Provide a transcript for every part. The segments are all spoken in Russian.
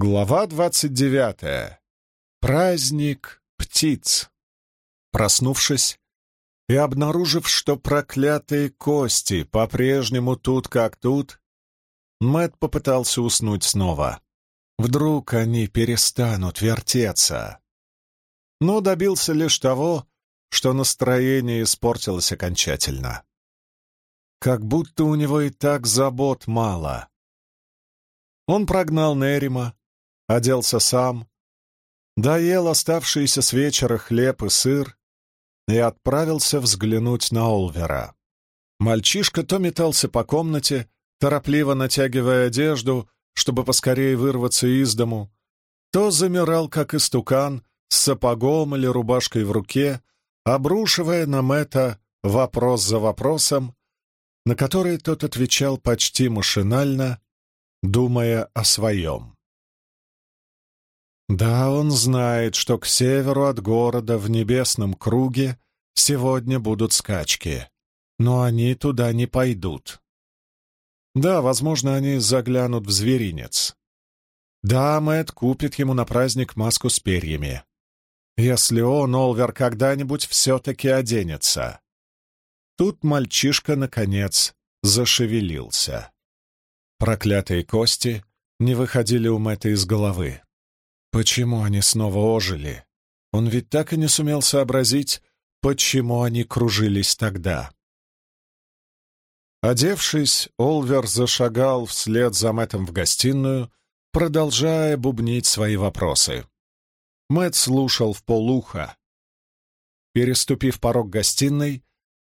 Глава двадцать девятая. Праздник птиц. Проснувшись и обнаружив, что проклятые кости по-прежнему тут как тут, Мэт попытался уснуть снова. Вдруг они перестанут вертеться. Но добился лишь того, что настроение испортилось окончательно. Как будто у него и так забот мало. Он прогнал Нерима, оделся сам, доел оставшиеся с вечера хлеб и сыр и отправился взглянуть на Олвера. Мальчишка то метался по комнате, торопливо натягивая одежду, чтобы поскорее вырваться из дому, то замирал, как истукан, с сапогом или рубашкой в руке, обрушивая на Мэтта вопрос за вопросом, на который тот отвечал почти машинально, думая о своем. Да, он знает, что к северу от города в небесном круге сегодня будут скачки, но они туда не пойдут. Да, возможно, они заглянут в зверинец. Да, Мэтт купит ему на праздник маску с перьями. Если он, Олвер, когда-нибудь все-таки оденется. Тут мальчишка, наконец, зашевелился. Проклятые кости не выходили у Мэтта из головы. Почему они снова ожили? Он ведь так и не сумел сообразить, почему они кружились тогда. Одевшись, Олвер зашагал вслед за Мэттом в гостиную, продолжая бубнить свои вопросы. Мэтт слушал в полуха. Переступив порог гостиной,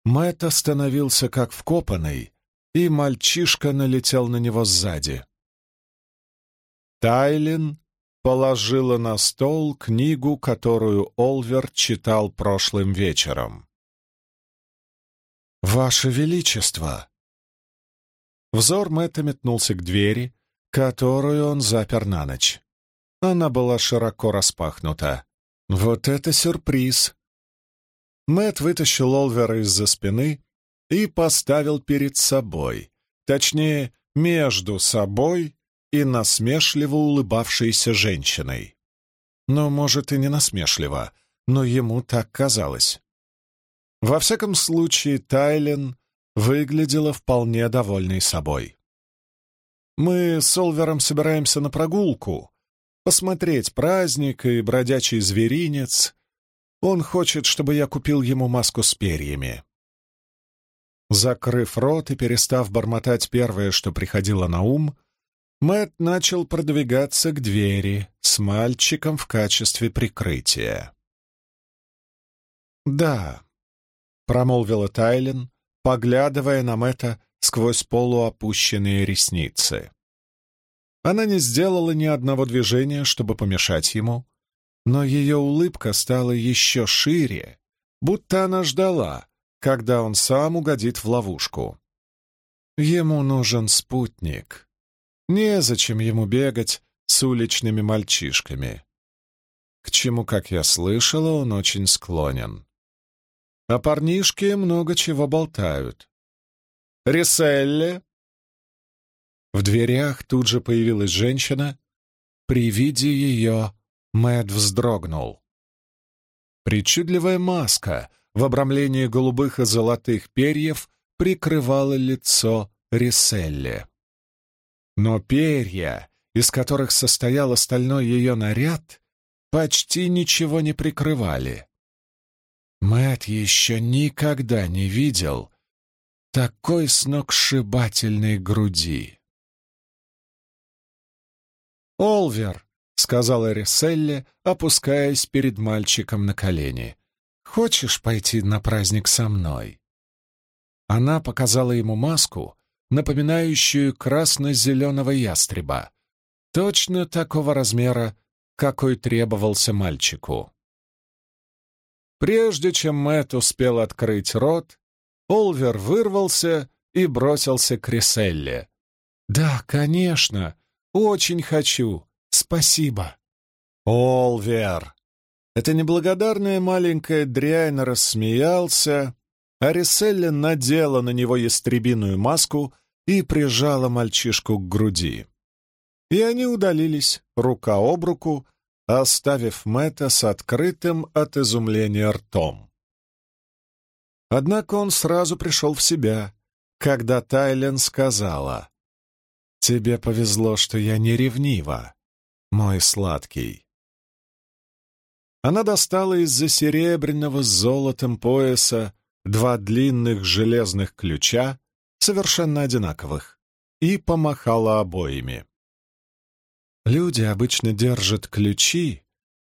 Мэтт остановился как вкопанный, и мальчишка налетел на него сзади. Тайлин положила на стол книгу, которую Олвер читал прошлым вечером. «Ваше Величество!» Взор Мэтта метнулся к двери, которую он запер на ночь. Она была широко распахнута. «Вот это сюрприз!» Мэт вытащил Олвера из-за спины и поставил перед собой, точнее, между собой и насмешливо улыбавшейся женщиной. Но, может, и не насмешливо, но ему так казалось. Во всяком случае, Тайлен выглядела вполне довольной собой. «Мы с Олвером собираемся на прогулку, посмотреть праздник и бродячий зверинец. Он хочет, чтобы я купил ему маску с перьями». Закрыв рот и перестав бормотать первое, что приходило на ум, Мэт начал продвигаться к двери с мальчиком в качестве прикрытия. «Да», — промолвила Тайлин, поглядывая на Мэтта сквозь полуопущенные ресницы. Она не сделала ни одного движения, чтобы помешать ему, но ее улыбка стала еще шире, будто она ждала, когда он сам угодит в ловушку. Ему нужен спутник, Незачем ему бегать с уличными мальчишками. К чему, как я слышала, он очень склонен. А парнишки много чего болтают. «Риселле!» В дверях тут же появилась женщина. При виде ее Мэт вздрогнул. Причудливая маска в обрамлении голубых и золотых перьев прикрывала лицо Риселле. Но перья, из которых состоял остальной ее наряд, почти ничего не прикрывали. Мэт еще никогда не видел такой сногсшибательной груди. «Олвер», — сказала Риселли, опускаясь перед мальчиком на колени, — «хочешь пойти на праздник со мной?» Она показала ему маску, напоминающую красно-зеленого ястреба, точно такого размера, какой требовался мальчику. Прежде чем Мэтт успел открыть рот, Олвер вырвался и бросился к Риселле. «Да, конечно, очень хочу, спасибо». «Олвер!» Эта неблагодарная маленькая дрянь рассмеялся, а Риселля надела на него ястребиную маску и прижала мальчишку к груди. И они удалились, рука об руку, оставив Мэтта с открытым от изумления ртом. Однако он сразу пришел в себя, когда Тайлен сказала, «Тебе повезло, что я не ревнива, мой сладкий». Она достала из-за серебряного с золотом пояса два длинных железных ключа, совершенно одинаковых, и помахала обоими. Люди обычно держат ключи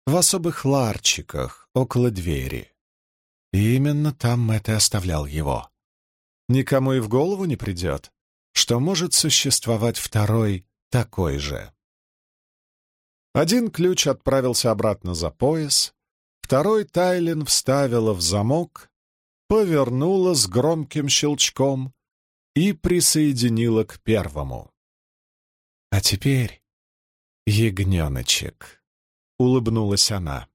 в особых ларчиках около двери. И именно там Мэтт и оставлял его. Никому и в голову не придет, что может существовать второй такой же. Один ключ отправился обратно за пояс, второй Тайлин вставила в замок, повернула с громким щелчком и присоединила к первому. «А теперь, ягненочек», — улыбнулась она.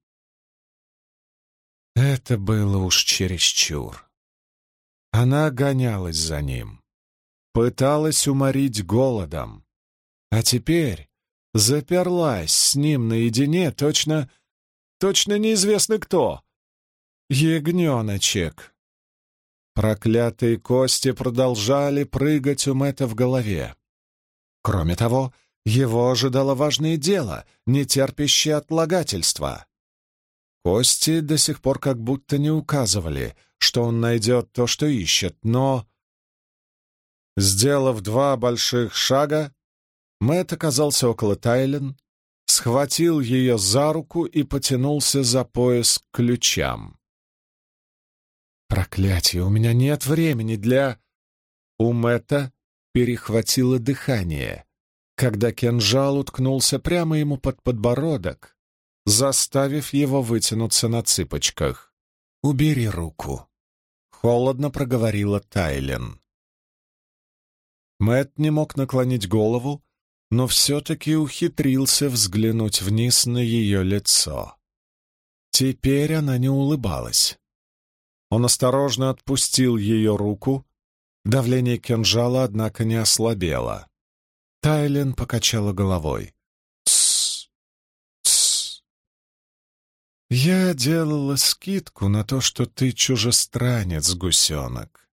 Это было уж чересчур. Она гонялась за ним, пыталась уморить голодом, а теперь заперлась с ним наедине точно... точно неизвестно кто. Ягненочек. Проклятые кости продолжали прыгать у Мэтта в голове. Кроме того, его ожидало важное дело, не терпящее отлагательства. Кости до сих пор как будто не указывали, что он найдет то, что ищет, но... Сделав два больших шага, Мэтт оказался около Тайлен, схватил ее за руку и потянулся за пояс к ключам. Проклятие, у меня нет времени для... У Мэтта перехватило дыхание, когда кинжал уткнулся прямо ему под подбородок, заставив его вытянуться на цыпочках. «Убери руку», — холодно проговорила Тайлен. Мэт не мог наклонить голову, но все-таки ухитрился взглянуть вниз на ее лицо. Теперь она не улыбалась. Он осторожно отпустил ее руку. Давление кинжала, однако, не ослабело. Тайлен покачала головой. «Тссс! Тссс! Я делала скидку на то, что ты чужестранец, гусенок.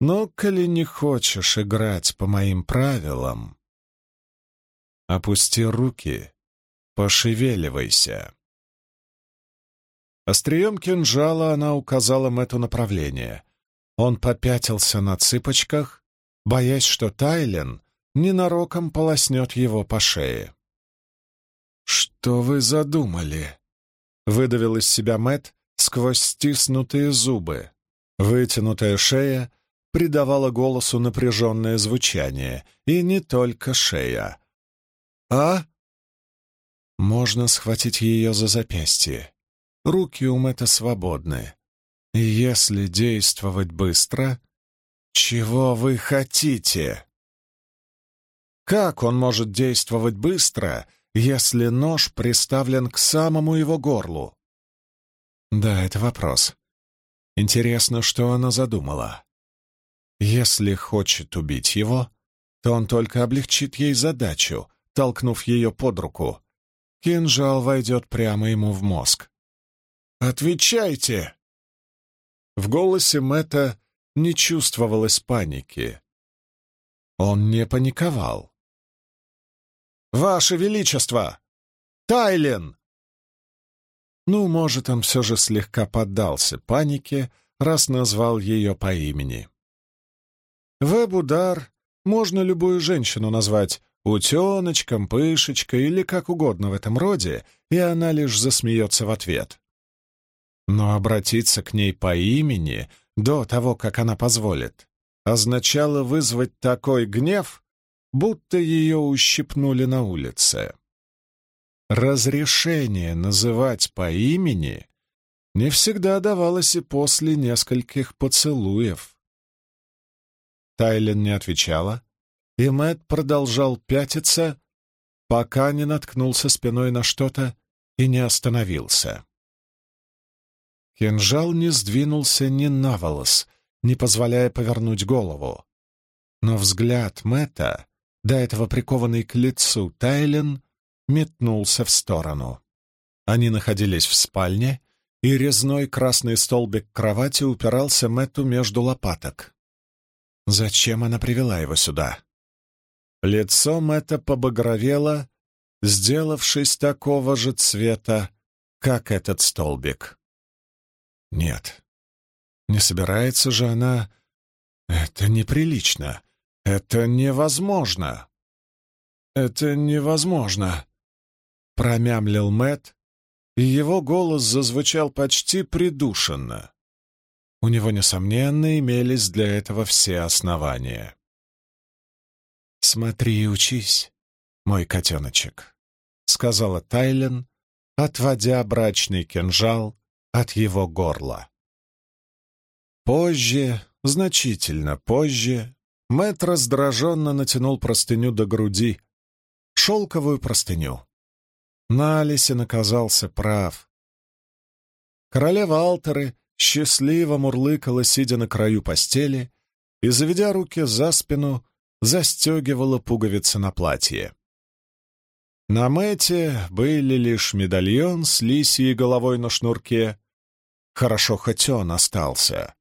Но, коли не хочешь играть по моим правилам, опусти руки, пошевеливайся». Острием кинжала она указала Мэтту направление. Он попятился на цыпочках, боясь, что Тайлен ненароком полоснет его по шее. «Что вы задумали?» — выдавил из себя Мэт сквозь стиснутые зубы. Вытянутая шея придавала голосу напряженное звучание, и не только шея. «А?» Можно схватить ее за запястье. Руки у Мэтта свободны. И если действовать быстро... Чего вы хотите? Как он может действовать быстро, если нож приставлен к самому его горлу? Да, это вопрос. Интересно, что она задумала. Если хочет убить его, то он только облегчит ей задачу, толкнув ее под руку. Кинжал войдет прямо ему в мозг. «Отвечайте!» В голосе Мэтта не чувствовалось паники. Он не паниковал. «Ваше Величество! Тайлен!» Ну, может, он все же слегка поддался панике, раз назвал ее по имени. В Эбудар можно любую женщину назвать утеночком, пышечкой или как угодно в этом роде, и она лишь засмеется в ответ. Но обратиться к ней по имени до того, как она позволит, означало вызвать такой гнев, будто ее ущипнули на улице. Разрешение называть по имени не всегда давалось и после нескольких поцелуев. Тайлен не отвечала, и Мэтт продолжал пятиться, пока не наткнулся спиной на что-то и не остановился. Кинжал не сдвинулся ни на волос, не позволяя повернуть голову. Но взгляд Мэтта, до этого прикованный к лицу Тайлен, метнулся в сторону. Они находились в спальне, и резной красный столбик кровати упирался Мэтту между лопаток. Зачем она привела его сюда? Лицо Мэтта побагровело, сделавшись такого же цвета, как этот столбик. Нет, не собирается же она... Это неприлично. Это невозможно. Это невозможно. Промямлил Мэт, и его голос зазвучал почти придушенно. У него, несомненно, имелись для этого все основания. «Смотри и учись, мой котеночек», — сказала Тайлен, отводя брачный кинжал от его горла. Позже, значительно позже, Мэтт раздраженно натянул простыню до груди, шелковую простыню. На Алисин оказался прав. Королева Алтеры счастливо мурлыкала, сидя на краю постели, и, заведя руки за спину, застегивала пуговицы на платье. На Мэте были лишь медальон с лисьей головой на шнурке, хорошо хоть он остался,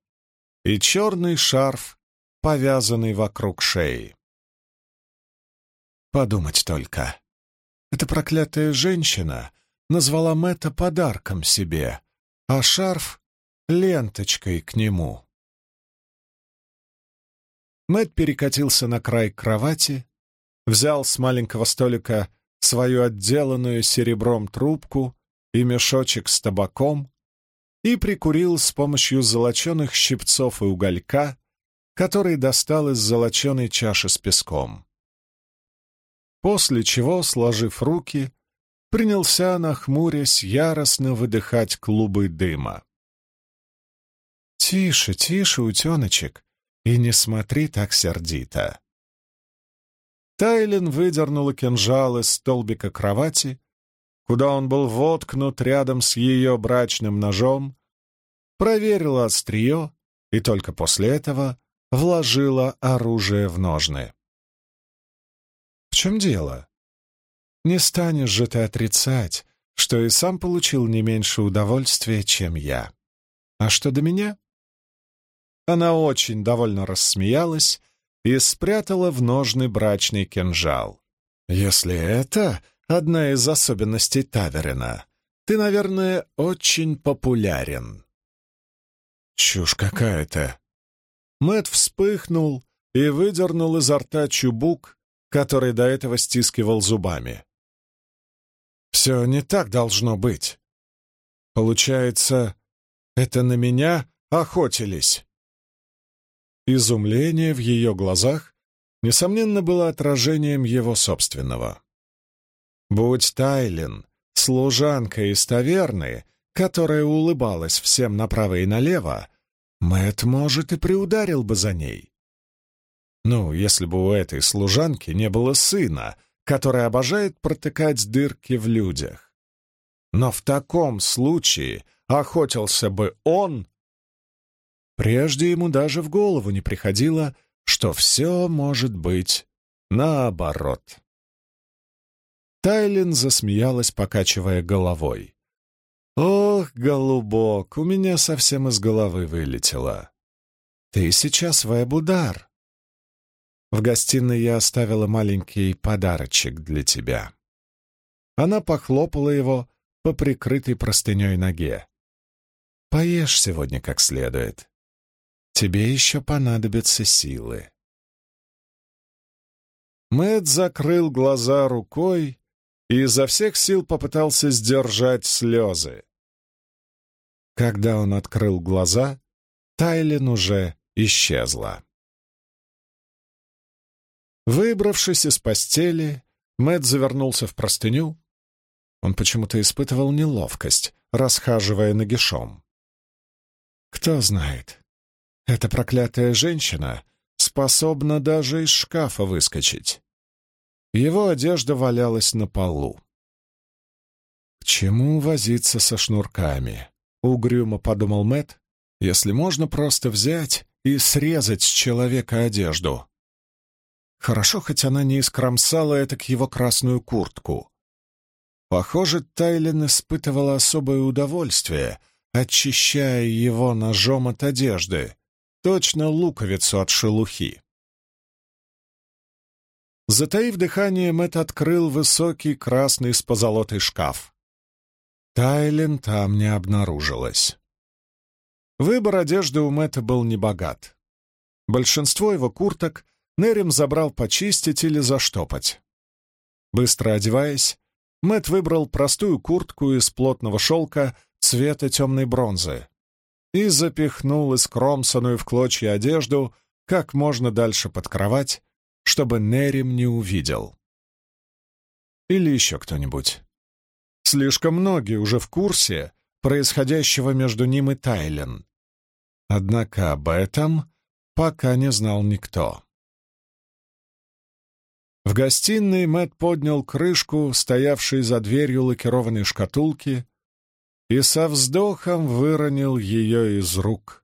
и черный шарф, повязанный вокруг шеи. Подумать только. Эта проклятая женщина назвала Мэтта подарком себе, а шарф — ленточкой к нему. Мэтт перекатился на край кровати, взял с маленького столика свою отделанную серебром трубку и мешочек с табаком и прикурил с помощью золоченых щипцов и уголька, который достал из золоченой чаши с песком. После чего, сложив руки, принялся, нахмурясь, яростно выдыхать клубы дыма. «Тише, тише, утеночек!» И не смотри так сердито. Тайлин выдернула кинжал из столбика кровати, куда он был воткнут рядом с ее брачным ножом, проверила острие и только после этого вложила оружие в ножны. «В чем дело? Не станешь же ты отрицать, что и сам получил не меньше удовольствия, чем я. А что до меня? Она очень довольно рассмеялась и спрятала в ножны брачный кинжал. «Если это одна из особенностей Таверина, ты, наверное, очень популярен». «Чушь какая-то!» Мэт вспыхнул и выдернул изо рта чубук, который до этого стискивал зубами. «Все не так должно быть. Получается, это на меня охотились?» Изумление в ее глазах, несомненно, было отражением его собственного. Будь Тайлин, служанка из таверны, которая улыбалась всем направо и налево, Мэт, может, и приударил бы за ней. Ну, если бы у этой служанки не было сына, который обожает протыкать дырки в людях. Но в таком случае охотился бы он Прежде ему даже в голову не приходило, что все может быть наоборот. Тайлин засмеялась, покачивая головой. «Ох, голубок, у меня совсем из головы вылетело. Ты сейчас вебудар. В гостиной я оставила маленький подарочек для тебя». Она похлопала его по прикрытой простыней ноге. «Поешь сегодня как следует. Тебе еще понадобятся силы. Мэт закрыл глаза рукой и изо всех сил попытался сдержать слезы. Когда он открыл глаза, Тайлин уже исчезла. Выбравшись из постели, Мэт завернулся в простыню. Он почему-то испытывал неловкость, расхаживая нагишом. Кто знает, эта проклятая женщина способна даже из шкафа выскочить. Его одежда валялась на полу. «К чему возиться со шнурками?» — угрюмо подумал Мэт, «если можно просто взять и срезать с человека одежду». Хорошо, хоть она не искромсала это к его красную куртку. Похоже, Тайлин испытывала особое удовольствие, очищая его ножом от одежды, точно луковицу от шелухи. Затаив дыхание, Мэтт открыл высокий красный с позолотой шкаф. Тайлин там не обнаружилось. Выбор одежды у Мэтта был небогат. Большинство его курток Нерим забрал почистить или заштопать. Быстро одеваясь, Мэт выбрал простую куртку из плотного шелка цвета темной бронзы и запихнул искромсанную в клочья одежду как можно дальше под кровать, чтобы Нерим не увидел. Или еще кто-нибудь. Слишком многие уже в курсе происходящего между ним и Тайлен. Однако об этом пока не знал никто. В гостиной Мэт поднял крышку, стоявшей за дверью лакированной шкатулки, и со вздохом выронил ее из рук.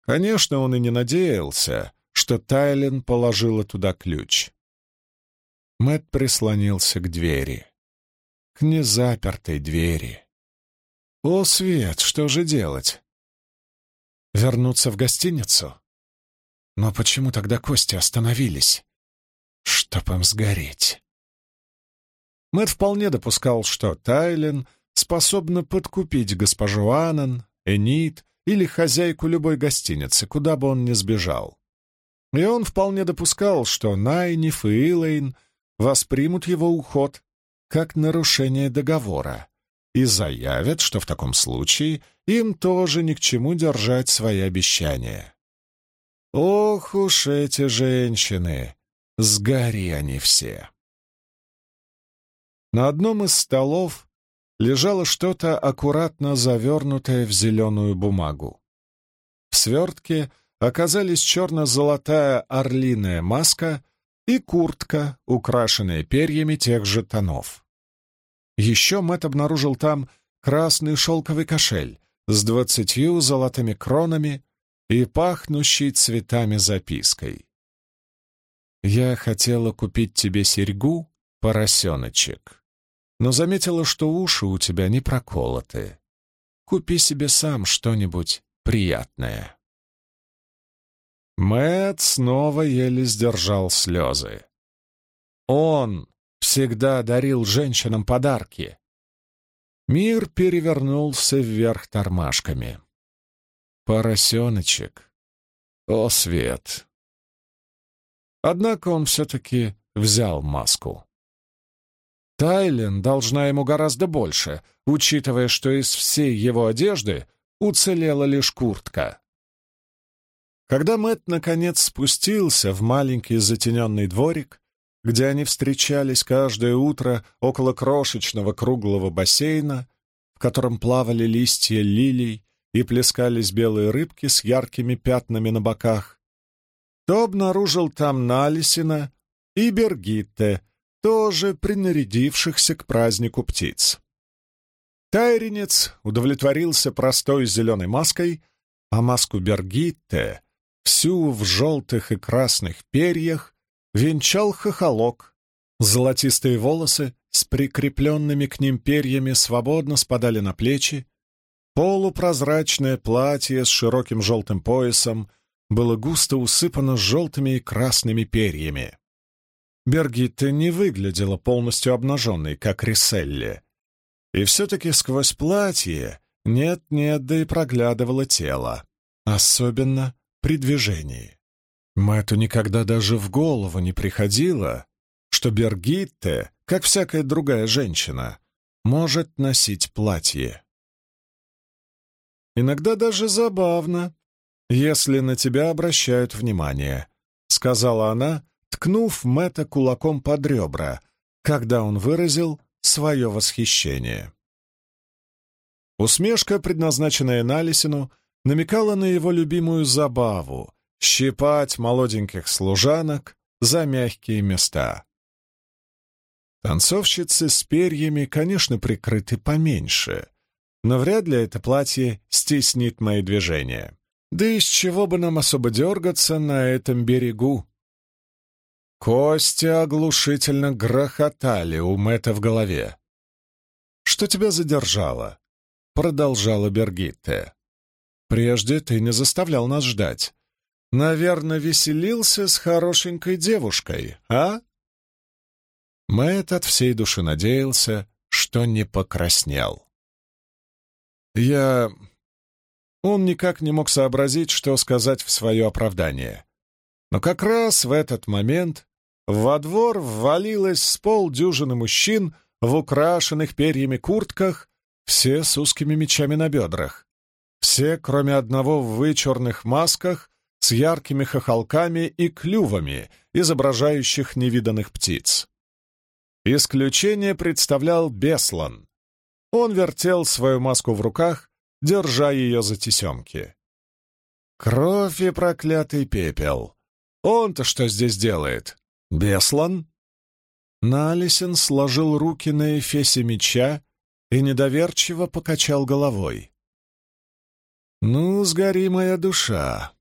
Конечно, он и не надеялся, что Тайлен положила туда ключ. Мэт прислонился к двери. К незапертой двери. О, Свет, что же делать? Вернуться в гостиницу? Но почему тогда кости остановились? Чтоб им сгореть. Мэт вполне допускал, что Тайлен способна подкупить госпожу Аннан, Энит или хозяйку любой гостиницы, куда бы он ни сбежал. И он вполне допускал, что Найниф и Илэйн воспримут его уход как нарушение договора и заявят, что в таком случае им тоже ни к чему держать свои обещания. Ох уж эти женщины! Сгори они все! На одном из столов лежало что-то аккуратно завернутое в зеленую бумагу. В свертке оказались черно-золотая орлиная маска и куртка, украшенная перьями тех же тонов. Еще Мэт обнаружил там красный шелковый кошель с двадцатью золотыми кронами и пахнущей цветами запиской. «Я хотела купить тебе серьгу, поросеночек, но заметила, что уши у тебя не проколоты. Купи себе сам что-нибудь приятное». Мэт снова еле сдержал слезы. Он всегда дарил женщинам подарки. Мир перевернулся вверх тормашками. Поросеночек. О, свет! Однако он все-таки взял маску. Тайлен должна ему гораздо больше, учитывая, что из всей его одежды уцелела лишь куртка. Когда Мэт наконец спустился в маленький затененный дворик, где они встречались каждое утро около крошечного круглого бассейна, в котором плавали листья лилий и плескались белые рыбки с яркими пятнами на боках, то обнаружил там Налисина и Бергитте, тоже принарядившихся к празднику птиц. Тайринец удовлетворился простой зеленой маской, а маску Бергитте, всю в желтых и красных перьях, венчал хохолок. Золотистые волосы с прикрепленными к ним перьями свободно спадали на плечи. Полупрозрачное платье с широким желтым поясом было густо усыпано желтыми и красными перьями. Бергитта не выглядела полностью обнаженной, как Риселли. И все-таки сквозь платье нет-нет, да и проглядывало тело, особенно при движении. Мэтту никогда даже в голову не приходило, что Бергитте, как всякая другая женщина, может носить платье. Иногда даже забавно, если на тебя обращают внимание, сказала она, ткнув Мэтта кулаком под ребра, когда он выразил свое восхищение. Усмешка, предназначенная Налисину, намекала на его любимую забаву щипать молоденьких служанок за мягкие места. Танцовщицы с перьями, конечно, прикрыты поменьше, но вряд ли это платье стеснит мои движения. Да из чего бы нам особо дергаться на этом берегу? Кости оглушительно грохотали у Мэтта в голове. «Что тебя задержало?» — продолжала Бергитте. «Прежде ты не заставлял нас ждать. Наверное, веселился с хорошенькой девушкой, а?» Мэтт от всей души надеялся, что не покраснел. «Я...» Он никак не мог сообразить, что сказать в свое оправдание. Но как раз в этот момент во двор ввалилось с полдюжины мужчин в украшенных перьями куртках, все с узкими мечами на бедрах. Все, кроме одного в вычурных масках, с яркими хохолками и клювами, изображающих невиданных птиц. Исключение представлял Беслан. Он вертел свою маску в руках, держа ее за тесемки. Кровь и проклятый пепел. Он-то что здесь делает? Беслан? Налисен сложил руки на эфесе меча и недоверчиво покачал головой. «Ну, сгори моя душа!»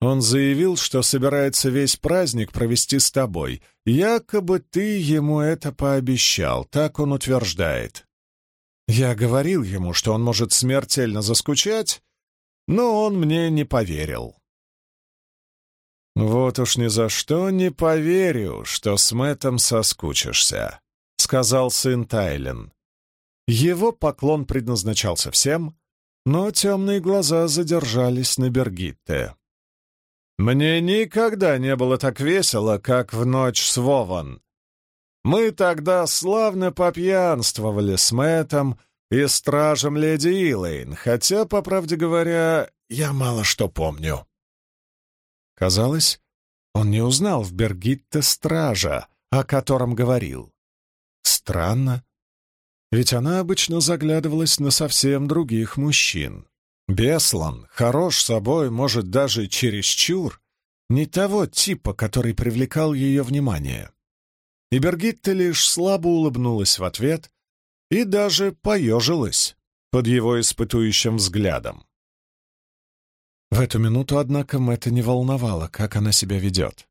Он заявил, что собирается весь праздник провести с тобой. Якобы ты ему это пообещал, так он утверждает. Я говорил ему, что он может смертельно заскучать, но он мне не поверил. «Вот уж ни за что не поверю, что с Мэттом соскучишься», — сказал сын Тайлен. Его поклон предназначался всем, но темные глаза задержались на Бергитте. «Мне никогда не было так весело, как в ночь с Вован. Мы тогда славно попьянствовали с Мэттом и стражем леди Илэйн, хотя, по правде говоря, я мало что помню». Казалось, он не узнал в Бергитте стража, о котором говорил. Странно, ведь она обычно заглядывалась на совсем других мужчин. Беслан хорош собой, может, даже чересчур, не того типа, который привлекал ее внимание. И Бергитта лишь слабо улыбнулась в ответ и даже поежилась под его испытующим взглядом. В эту минуту, однако, Мэтта не волновало, как она себя ведет.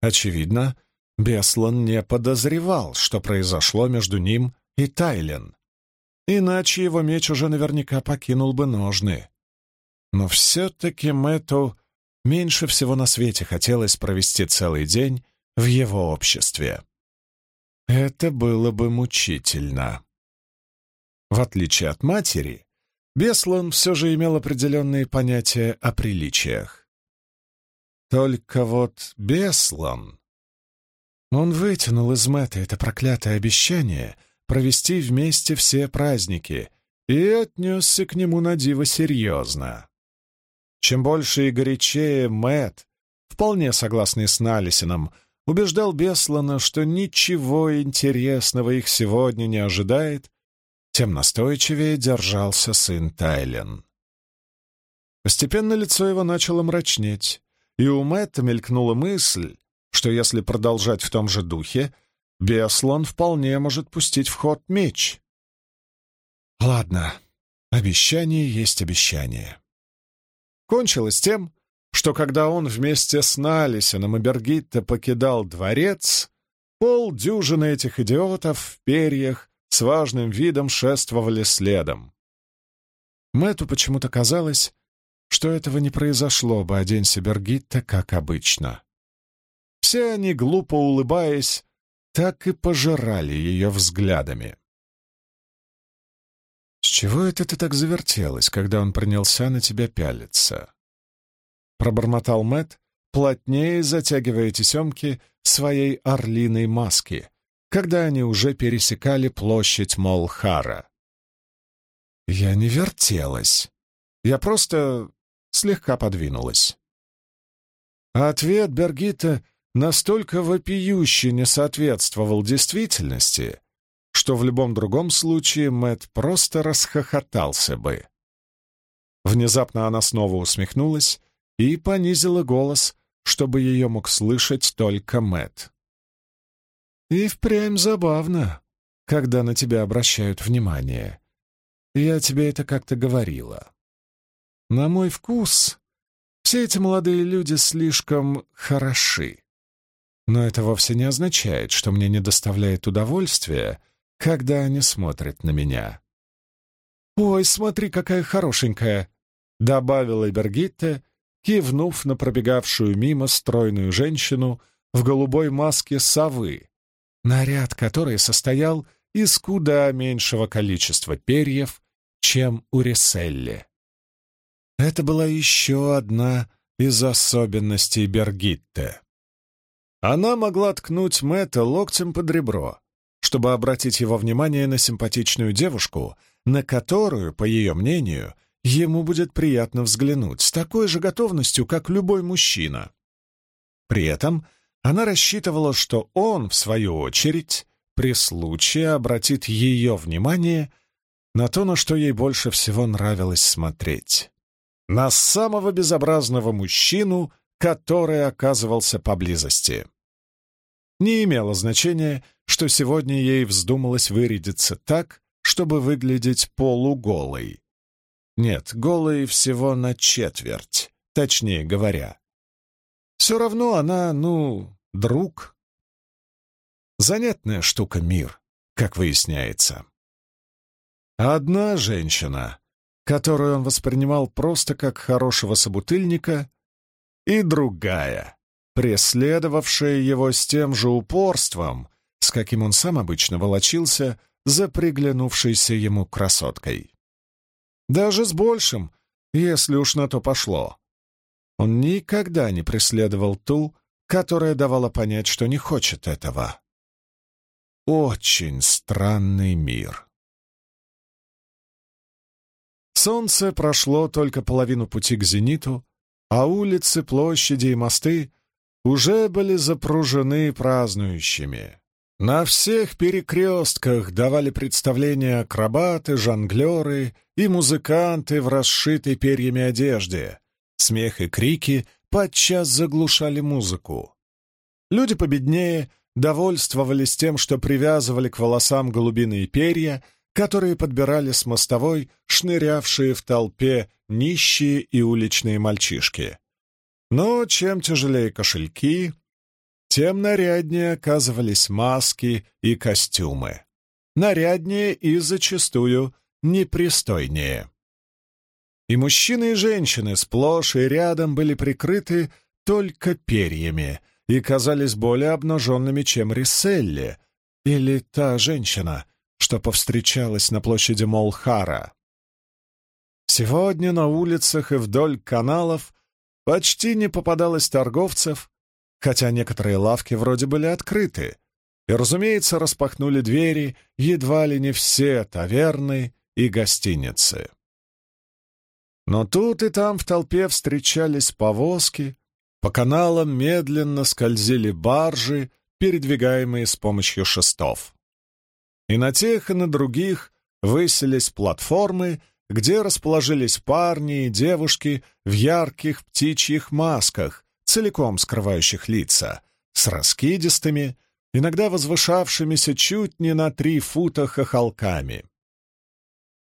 Очевидно, Беслан не подозревал, что произошло между ним и Тайлен. Иначе его меч уже наверняка покинул бы ножны. Но все-таки Мэтту меньше всего на свете хотелось провести целый день в его обществе. Это было бы мучительно. В отличие от матери, Беслан все же имел определенные понятия о приличиях. Только вот Беслан... Он вытянул из Мэтта это проклятое обещание провести вместе все праздники и отнесся к нему на диво серьезно. Чем больше и горячее Мэт, вполне согласный с Налисином, убеждал Беслана, что ничего интересного их сегодня не ожидает, тем настойчивее держался сын Тайлен. Постепенно лицо его начало мрачнеть, и у Мэтта мелькнула мысль, что если продолжать в том же духе, Беслон вполне может пустить в ход меч. Ладно, обещание есть обещание. Кончилось тем, что когда он вместе с Налисином и Бергитте покидал дворец, полдюжины этих идиотов в перьях с важным видом шествовали следом. Мэту почему-то казалось, что этого не произошло бы, оденься Бергитта, как обычно. Все они, глупо улыбаясь, так и пожирали ее взглядами. «С чего это ты так завертелась, когда он принялся на тебя пялиться?» Пробормотал Мэт, плотнее затягивая тесемки своей орлиной маски, когда они уже пересекали площадь Молхара. Я не вертелась. Я просто слегка подвинулась. Ответ Бергита настолько вопиюще не соответствовал действительности, что в любом другом случае Мэт просто расхохотался бы. Внезапно она снова усмехнулась и понизила голос, чтобы ее мог слышать только Мэт. И впрямь забавно, когда на тебя обращают внимание. Я тебе это как-то говорила. На мой вкус, все эти молодые люди слишком хороши. Но это вовсе не означает, что мне не доставляет удовольствия когда они смотрят на меня. «Ой, смотри, какая хорошенькая!» — добавила Бергитте, кивнув на пробегавшую мимо стройную женщину в голубой маске совы, наряд которой состоял из куда меньшего количества перьев, чем у Риселли. Это была еще одна из особенностей Бергитте. Она могла ткнуть Мэтта локтем под ребро, чтобы обратить его внимание на симпатичную девушку, на которую, по ее мнению, ему будет приятно взглянуть с такой же готовностью, как любой мужчина. При этом она рассчитывала, что он, в свою очередь, при случае обратит ее внимание на то, на что ей больше всего нравилось смотреть. На самого безобразного мужчину, который оказывался поблизости. Не имело значения, что сегодня ей вздумалось вырядиться так, чтобы выглядеть полуголой. Нет, голой всего на четверть, точнее говоря. Все равно она, ну, друг. Занятная штука мир, как выясняется. Одна женщина, которую он воспринимал просто как хорошего собутыльника, и другая, преследовавшая его с тем же упорством, с каким он сам обычно волочился за приглянувшейся ему красоткой. Даже с большим, если уж на то пошло. Он никогда не преследовал ту, которая давала понять, что не хочет этого. Очень странный мир. Солнце прошло только половину пути к зениту, а улицы, площади и мосты уже были запружены празднующими. На всех перекрестках давали представления акробаты, жонглеры и музыканты в расшитой перьями одежде. Смех и крики подчас заглушали музыку. Люди победнее довольствовались тем, что привязывали к волосам голубиные перья, которые подбирали с мостовой шнырявшие в толпе нищие и уличные мальчишки. Но чем тяжелее кошельки, тем наряднее оказывались маски и костюмы. Наряднее и зачастую непристойнее. И мужчины и женщины сплошь и рядом были прикрыты только перьями и казались более обнаженными, чем Риселли или та женщина, что повстречалась на площади Молхара. Сегодня на улицах и вдоль каналов Почти не попадалось торговцев, хотя некоторые лавки вроде были открыты, и, разумеется, распахнули двери едва ли не все таверны и гостиницы. Но тут и там в толпе встречались повозки, по каналам медленно скользили баржи, передвигаемые с помощью шестов. И на тех, и на других высились платформы, где расположились парни и девушки в ярких птичьих масках, целиком скрывающих лица, с раскидистыми, иногда возвышавшимися чуть не на три фута хохолками.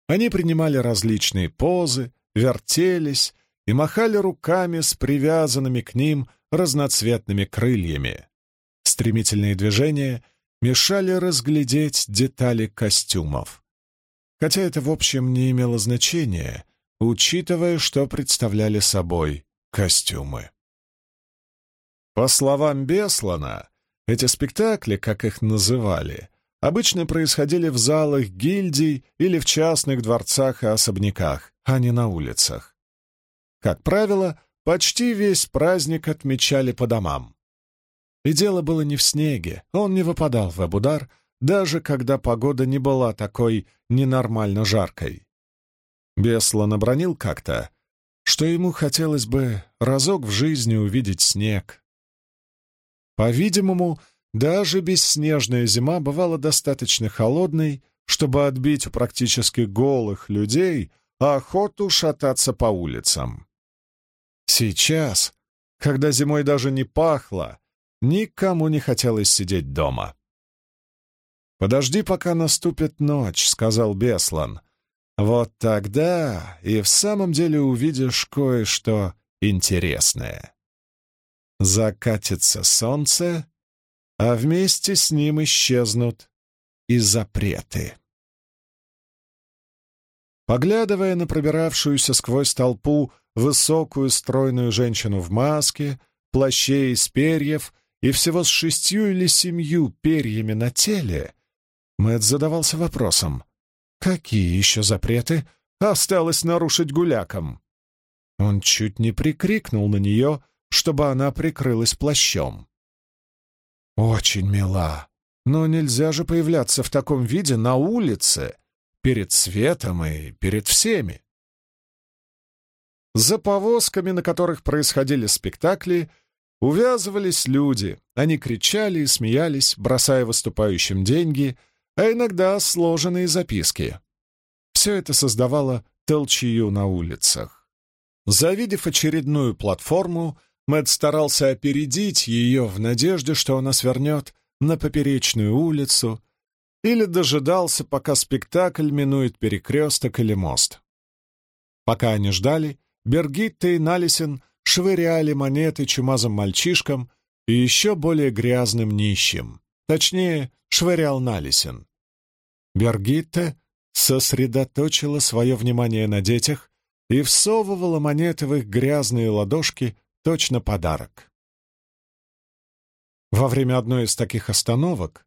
Они принимали различные позы, вертелись и махали руками с привязанными к ним разноцветными крыльями. Стремительные движения мешали разглядеть детали костюмов хотя это, в общем, не имело значения, учитывая, что представляли собой костюмы. По словам Беслана, эти спектакли, как их называли, обычно происходили в залах гильдий или в частных дворцах и особняках, а не на улицах. Как правило, почти весь праздник отмечали по домам. И дело было не в снеге, он не выпадал в Абудар, даже когда погода не была такой ненормально жаркой. Беслан обронил как-то, что ему хотелось бы разок в жизни увидеть снег. По-видимому, даже бесснежная зима бывала достаточно холодной, чтобы отбить у практически голых людей охоту шататься по улицам. Сейчас, когда зимой даже не пахло, никому не хотелось сидеть дома. «Подожди, пока наступит ночь», — сказал Беслан. «Вот тогда и в самом деле увидишь кое-что интересное». Закатится солнце, а вместе с ним исчезнут и запреты. Поглядывая на пробиравшуюся сквозь толпу высокую стройную женщину в маске, плаще из перьев и всего с шестью или семью перьями на теле, Мэтт задавался вопросом, какие еще запреты осталось нарушить гулякам? Он чуть не прикрикнул на нее, чтобы она прикрылась плащом. «Очень мила, но нельзя же появляться в таком виде на улице, перед светом и перед всеми». За повозками, на которых происходили спектакли, увязывались люди. Они кричали и смеялись, бросая выступающим деньги, а иногда сложенные записки. Все это создавало толчью на улицах. Завидев очередную платформу, Мэтт старался опередить ее в надежде, что она свернет на поперечную улицу, или дожидался, пока спектакль минует перекресток или мост. Пока они ждали, Бергитта и Налисен швыряли монеты чумазым мальчишкам и еще более грязным нищим. Точнее, швырял Налисен. Бергитта сосредоточила свое внимание на детях и всовывала монеты в их грязные ладошки, точно подарок. Во время одной из таких остановок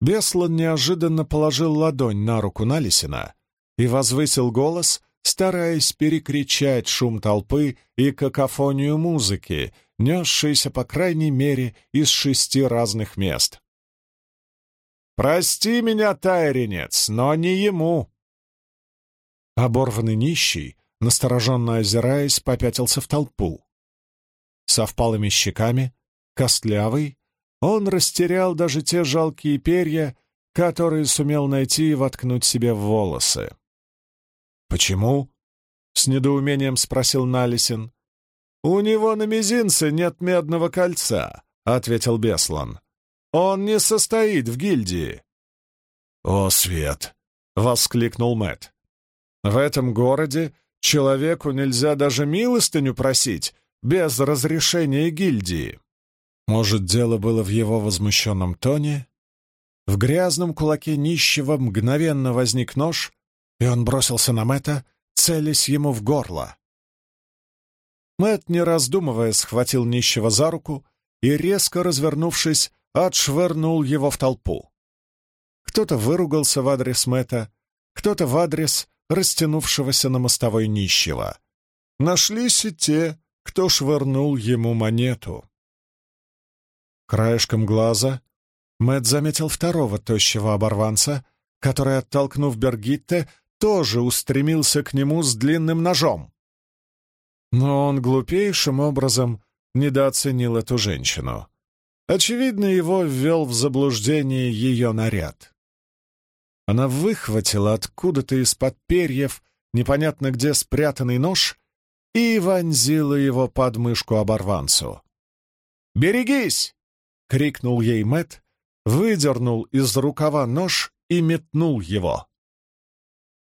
Беслан неожиданно положил ладонь на руку Налисина и возвысил голос, стараясь перекричать шум толпы и какофонию музыки, несшейся, по крайней мере, из шести разных мест. «Прости меня, тайренец, но не ему!» Оборванный нищий, настороженно озираясь, попятился в толпу. Со впалыми щеками, костлявый, он растерял даже те жалкие перья, которые сумел найти и воткнуть себе в волосы. «Почему?» — с недоумением спросил Налисин. «У него на мизинце нет медного кольца», — ответил Беслан. «Он не состоит в гильдии». «О, свет!» — воскликнул Мэт. «В этом городе человеку нельзя даже милостыню просить без разрешения гильдии». Может, дело было в его возмущенном тоне? В грязном кулаке нищего мгновенно возник нож, и он бросился на Мэтта, целясь ему в горло. Мэтт, не раздумывая, схватил нищего за руку и, резко развернувшись, отшвырнул его в толпу. Кто-то выругался в адрес Мэтта, кто-то в адрес растянувшегося на мостовой нищего. Нашлись и те, кто швырнул ему монету. Краешком глаза Мэтт заметил второго тощего оборванца, который, оттолкнув Бергитте, тоже устремился к нему с длинным ножом. Но он глупейшим образом недооценил эту женщину. Очевидно, его ввел в заблуждение ее наряд. Она выхватила откуда-то из-под перьев непонятно где спрятанный нож и вонзила его под мышку оборванцу. «Берегись!» — крикнул ей Мэт, выдернул из рукава нож и метнул его.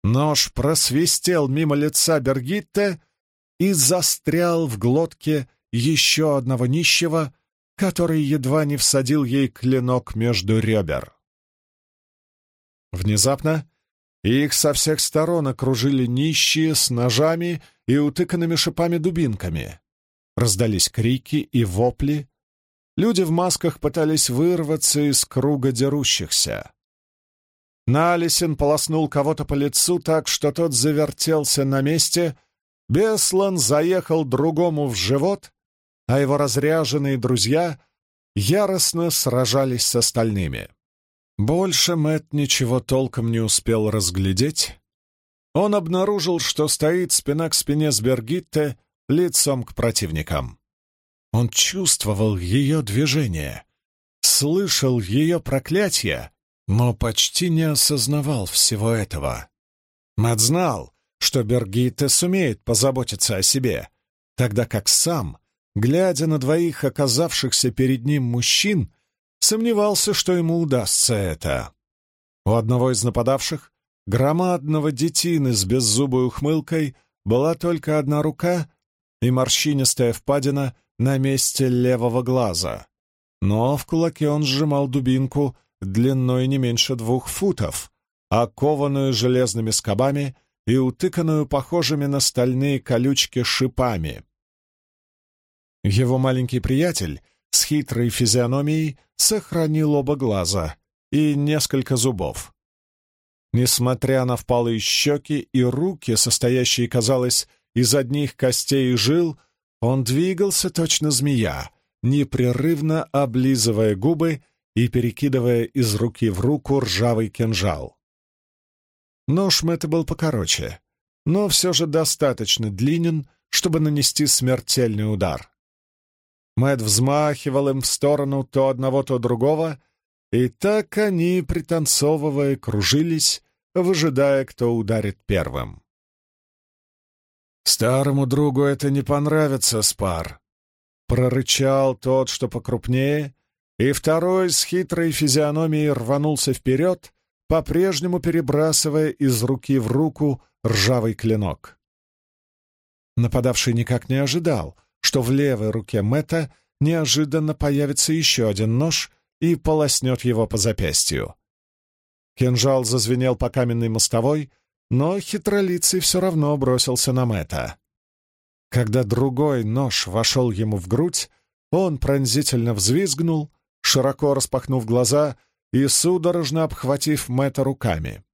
Нож просвистел мимо лица Бергитте и застрял в глотке еще одного нищего, который едва не всадил ей клинок между ребер. Внезапно их со всех сторон окружили нищие с ножами и утыканными шипами дубинками. Раздались крики и вопли. Люди в масках пытались вырваться из круга дерущихся. Налисин полоснул кого-то по лицу так, что тот завертелся на месте, Беслан заехал другому в живот, а его разряженные друзья яростно сражались с остальными. Больше Мэт ничего толком не успел разглядеть. Он обнаружил, что стоит спина к спине с Бергитте лицом к противникам. Он чувствовал ее движение, слышал ее проклятие но почти не осознавал всего этого. Мэтт знал, что Бергитте сумеет позаботиться о себе, тогда как сам, глядя на двоих оказавшихся перед ним мужчин, сомневался, что ему удастся это. У одного из нападавших, громадного детины с беззубой ухмылкой, была только одна рука и морщинистая впадина на месте левого глаза. Но в кулаке он сжимал дубинку — длиной не меньше двух футов, окованную железными скобами и утыканную похожими на стальные колючки шипами. Его маленький приятель с хитрой физиономией сохранил оба глаза и несколько зубов. Несмотря на впалые щеки и руки, состоящие, казалось, из одних костей и жил, он двигался точно змея, непрерывно облизывая губы и перекидывая из руки в руку ржавый кинжал. Нож Мэтта был покороче, но все же достаточно длинен, чтобы нанести смертельный удар. Мэтт взмахивал им в сторону то одного, то другого, и так они, пританцовывая, кружились, выжидая, кто ударит первым. «Старому другу это не понравится, Спар», — прорычал тот, что покрупнее, и второй с хитрой физиономией рванулся вперед, по-прежнему перебрасывая из руки в руку ржавый клинок. Нападавший никак не ожидал, что в левой руке Мэтта неожиданно появится еще один нож и полоснет его по запястью. Кинжал зазвенел по каменной мостовой, но хитролицый все равно бросился на Мэтта. Когда другой нож вошел ему в грудь, он пронзительно взвизгнул, широко распахнув глаза и судорожно обхватив Мэтта руками.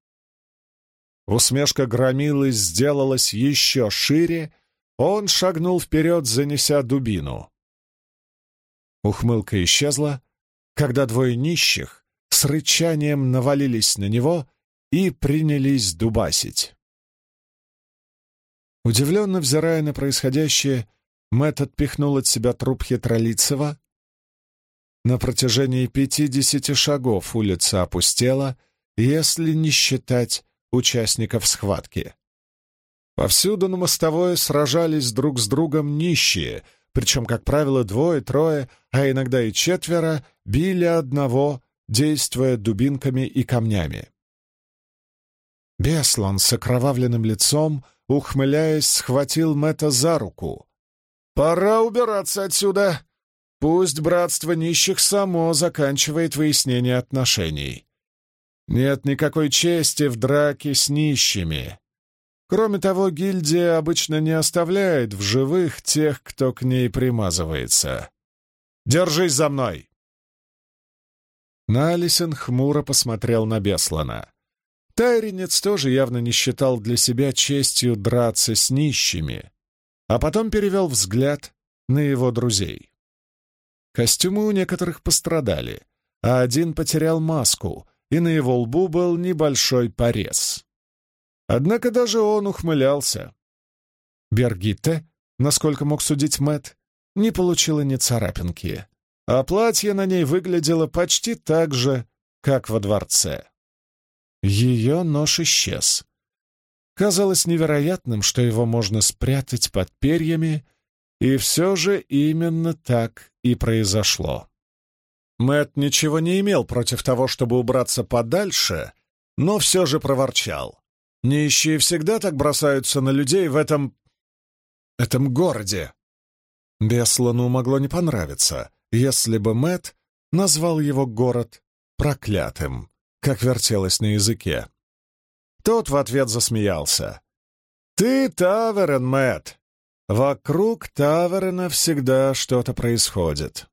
Усмешка громилы сделалась еще шире, он шагнул вперед, занеся дубину. Ухмылка исчезла, когда двое нищих с рычанием навалились на него и принялись дубасить. Удивленно взирая на происходящее, Мэтт отпихнул от себя труп Хитролицева. На протяжении пятидесяти шагов улица опустела, если не считать участников схватки. Повсюду на мостовой сражались друг с другом нищие, причем, как правило, двое, трое, а иногда и четверо били одного, действуя дубинками и камнями. Беслан с окровавленным лицом, ухмыляясь, схватил Мэтта за руку. «Пора убираться отсюда! Пусть братство нищих само заканчивает выяснение отношений. Нет никакой чести в драке с нищими. Кроме того, гильдия обычно не оставляет в живых тех, кто к ней примазывается. Держись за мной!» Налисен хмуро посмотрел на Беслана. Тайринец тоже явно не считал для себя честью драться с нищими, а потом перевел взгляд на его друзей. Костюмы у некоторых пострадали, а один потерял маску, и на его лбу был небольшой порез. Однако даже он ухмылялся. Бергитте, насколько мог судить Мэт, не получила ни царапинки, а платье на ней выглядело почти так же, как во дворце. Ее нож исчез. Казалось невероятным, что его можно спрятать под перьями, и все же именно так и произошло. Мэт ничего не имел против того, чтобы убраться подальше, но все же проворчал. Нищие всегда так бросаются на людей в этом... этом городе. Беслану могло не понравиться, если бы Мэт назвал его город проклятым как вертелось на языке. Тот в ответ засмеялся. «Ты Таверен, Мэтт! Вокруг Таверена всегда что-то происходит».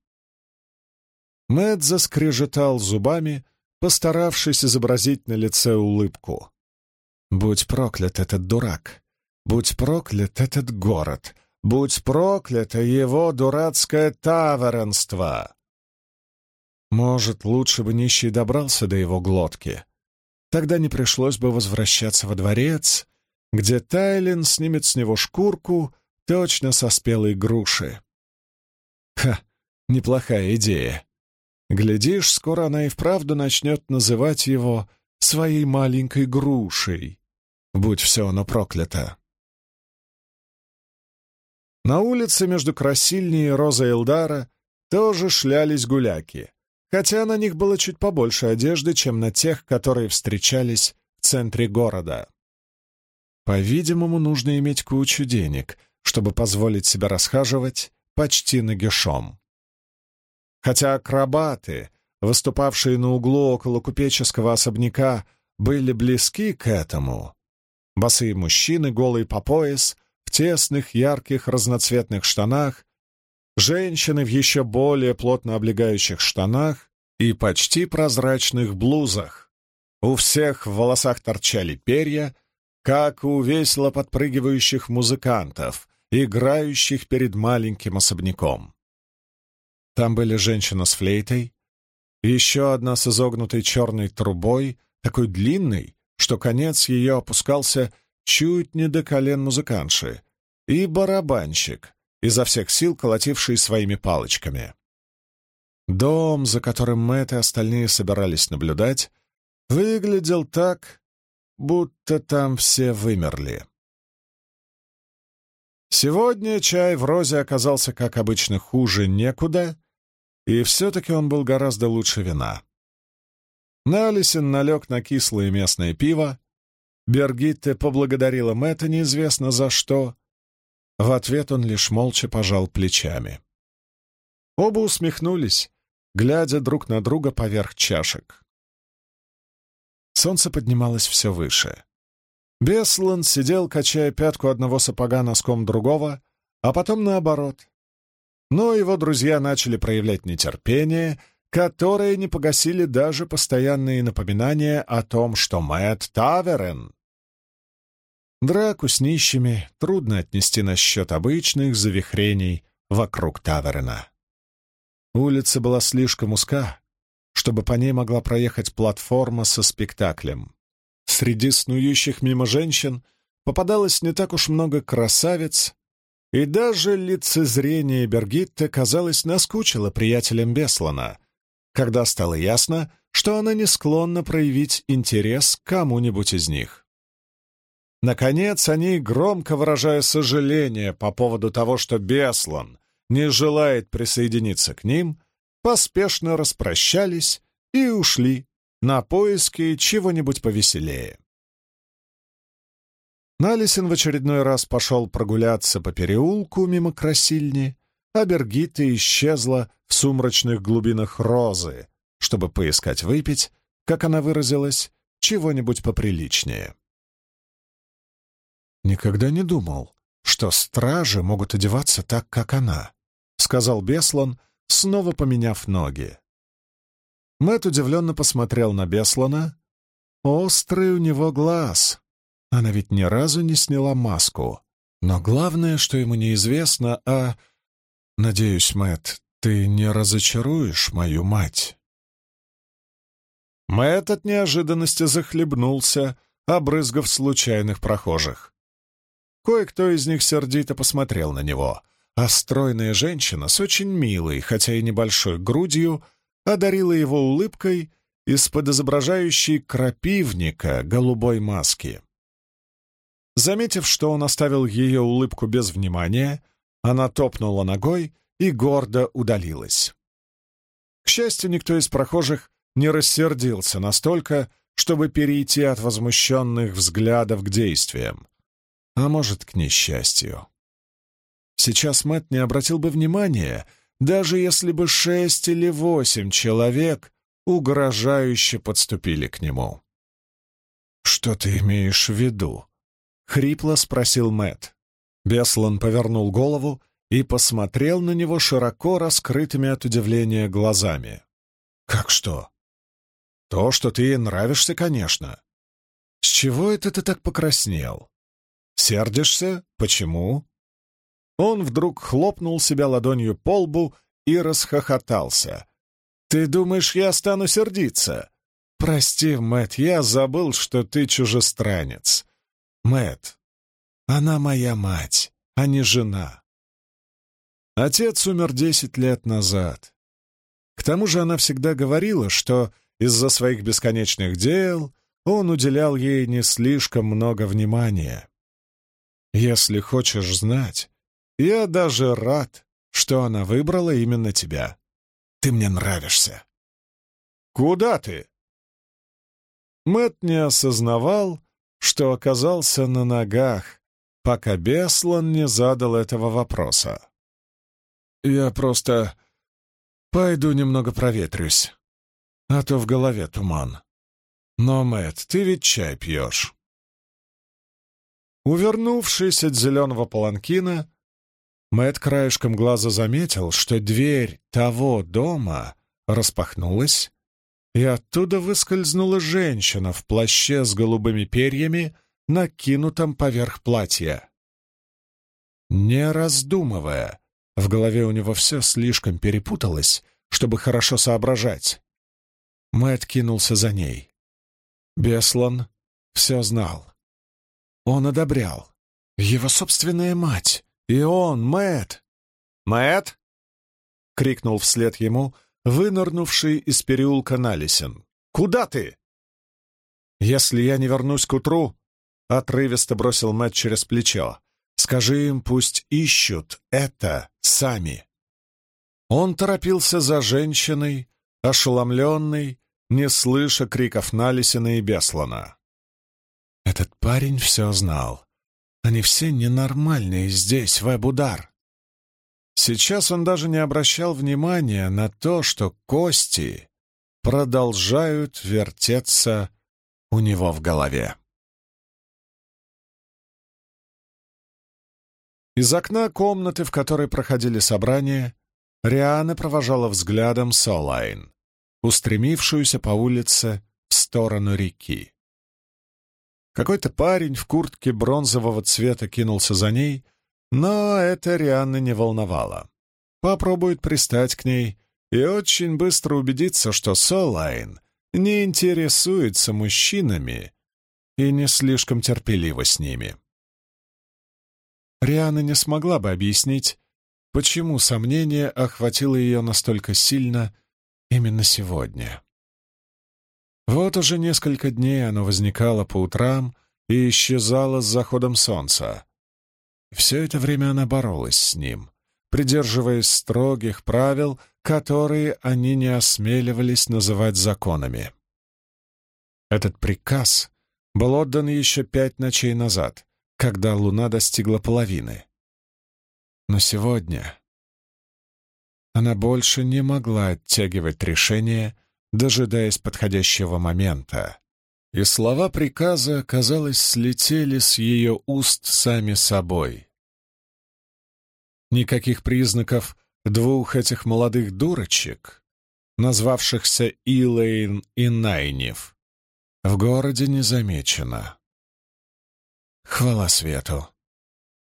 Мэтт заскрежетал зубами, постаравшись изобразить на лице улыбку. «Будь проклят этот дурак! Будь проклят этот город! Будь проклято его дурацкое таверенство!» Может, лучше бы нищий добрался до его глотки. Тогда не пришлось бы возвращаться во дворец, где Тайлин снимет с него шкурку точно со спелой груши. Ха, неплохая идея. Глядишь, скоро она и вправду начнет называть его своей маленькой грушей. Будь все оно проклято. На улице между Красильней и Розой Элдара тоже шлялись гуляки хотя на них было чуть побольше одежды, чем на тех, которые встречались в центре города. По-видимому, нужно иметь кучу денег, чтобы позволить себе расхаживать почти нагишом. Хотя акробаты выступавшие на углу около купеческого особняка, были близки к этому. Босые мужчины, голые по пояс, в тесных, ярких, разноцветных штанах, женщины в еще более плотно облегающих штанах и почти прозрачных блузах. У всех в волосах торчали перья, как у весело подпрыгивающих музыкантов, играющих перед маленьким особняком. Там были женщина с флейтой, еще одна с изогнутой черной трубой, такой длинной, что конец ее опускался чуть не до колен музыканши, и барабанщик, изо всех сил колотивший своими палочками. Дом, за которым Мэтт и остальные собирались наблюдать, выглядел так, будто там все вымерли. Сегодня чай в розе оказался, как обычно, хуже некуда, и все-таки он был гораздо лучше вина. Налисин налег на кислое местное пиво, Бергитте поблагодарила Мэтта неизвестно за что. В ответ он лишь молча пожал плечами. Оба усмехнулись, глядя друг на друга поверх чашек. Солнце поднималось все выше. Беслан сидел, качая пятку одного сапога носком другого, а потом наоборот. Но его друзья начали проявлять нетерпение, которые не погасили даже постоянные напоминания о том, что Мэтт Таверен. Драку с нищими трудно отнести на счет обычных завихрений вокруг Таверена. Улица была слишком узка, чтобы по ней могла проехать платформа со спектаклем. Среди снующих мимо женщин попадалось не так уж много красавиц, и даже лицезрение Бергитта, казалось, наскучило приятелям Беслана, когда стало ясно, что она не склонна проявить интерес к кому-нибудь из них. Наконец, они, громко выражая сожаление по поводу того, что Беслан не желает присоединиться к ним, поспешно распрощались и ушли на поиски чего-нибудь повеселее. Налисин в очередной раз пошел прогуляться по переулку мимо красильни, а Бергита исчезла в сумрачных глубинах розы, чтобы поискать выпить, как она выразилась, чего-нибудь поприличнее. «Никогда не думал, что стражи могут одеваться так, как она», — сказал Беслан, снова поменяв ноги. Мэт удивленно посмотрел на Беслана. Острый у него глаз. Она ведь ни разу не сняла маску. Но главное, что ему неизвестно, а... Надеюсь, Мэт, ты не разочаруешь мою мать. Мэт от неожиданности захлебнулся, обрызгав случайных прохожих. Кое-кто из них сердито посмотрел на него, а стройная женщина с очень милой, хотя и небольшой грудью, одарила его улыбкой из-под изображающей крапивника голубой маски. Заметив, что он оставил ее улыбку без внимания, она топнула ногой и гордо удалилась. К счастью, никто из прохожих не рассердился настолько, чтобы перейти от возмущенных взглядов к действиям, а может, к несчастью. Сейчас Мэт не обратил бы внимания, даже если бы шесть или восемь человек угрожающе подступили к нему. «Что ты имеешь в виду?» — хрипло спросил Мэт. Беслан повернул голову и посмотрел на него широко раскрытыми от удивления глазами. «Как что?» «То, что ты нравишься, конечно. С чего это ты так покраснел? Сердишься? Почему?» Он вдруг хлопнул себя ладонью по лбу и расхохотался. «Ты думаешь, я стану сердиться?» «Прости, Мэт, я забыл, что ты чужестранец. Мэт, она моя мать, а не жена. Отец умер десять лет назад. К тому же она всегда говорила, что из-за своих бесконечных дел он уделял ей не слишком много внимания. Если хочешь знать, я даже рад, что она выбрала именно тебя. Ты мне нравишься. Куда ты? Мэт не осознавал, что оказался на ногах, пока Беслан не задал этого вопроса. «Я просто пойду немного проветрюсь». а то в голове туман. Но, Мэтт, ты ведь чай пьешь. Увернувшись от зеленого паланкина, Мэтт краешком глаза заметил, что дверь того дома распахнулась, и оттуда выскользнула женщина в плаще с голубыми перьями, накинутом поверх платья. Не раздумывая, в голове у него все слишком перепуталось, чтобы хорошо соображать. Мэтт кинулся за ней. Беслан все знал. Он одобрял. Его собственная мать. И он, Мэтт. «Мэтт!» — крикнул вслед ему, вынырнувший из переулка Налисен. «Куда ты?» «Если я не вернусь к утру», — отрывисто бросил Мэтт через плечо, «скажи им, пусть ищут это сами». Он торопился за женщиной, ошеломленный, не слыша криков Налисена и Беслана. Этот парень все знал. Они все ненормальные здесь, в Эбудар. Сейчас он даже не обращал внимания на то, что кости продолжают вертеться у него в голове. Из окна комнаты, в которой проходили собрания, Риана провожала взглядом Солайн, устремившуюся по улице в сторону реки. Какой-то парень в куртке бронзового цвета кинулся за ней, но это Рианны не волновало. Попробует пристать к ней и очень быстро убедиться, что Солайн не интересуется мужчинами и не слишком терпеливо с ними. Риана не смогла бы объяснить, почему сомнение охватило ее настолько сильно именно сегодня. Вот уже несколько дней оно возникало по утрам и исчезало с заходом солнца. Все это время она боролась с ним, придерживаясь строгих правил, которые они не осмеливались называть законами. Этот приказ был отдан еще пять ночей назад, когда луна достигла половины. Но сегодня она больше не могла оттягивать решение дожидаясь подходящего момента. И слова приказа, казалось, слетели с ее уст сами собой. Никаких признаков двух этих молодых дурочек, назвавшихся Илэйн и Найнев, в городе не замечено. Хвала свету.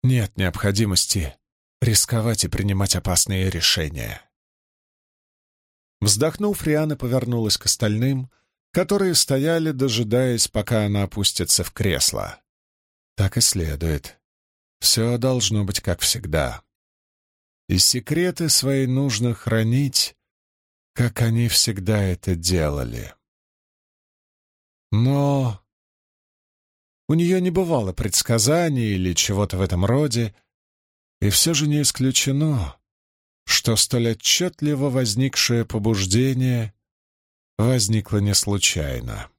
Нет необходимости рисковать и принимать опасные решения. Вздохнув, Риана повернулась к остальным, которые стояли, дожидаясь, пока она опустится в кресло. Так и следует. Все должно быть как всегда. И секреты свои нужно хранить, как они всегда это делали. Но у нее не бывало предсказаний или чего-то в этом роде, и все же не исключено, что столь отчетливо возникшее побуждение возникло не случайно.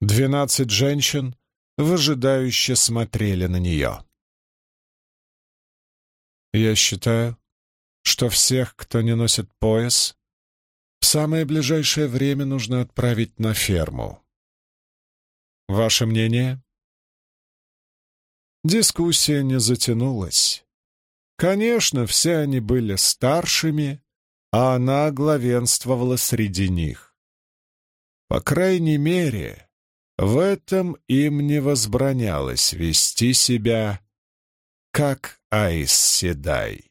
Двенадцать женщин выжидающе смотрели на нее. Я считаю, что всех, кто не носит пояс, в самое ближайшее время нужно отправить на ферму. Ваше мнение? Дискуссия не затянулась. Конечно, все они были старшими, а она главенствовала среди них. По крайней мере, в этом им не возбранялось вести себя как Айс Седай.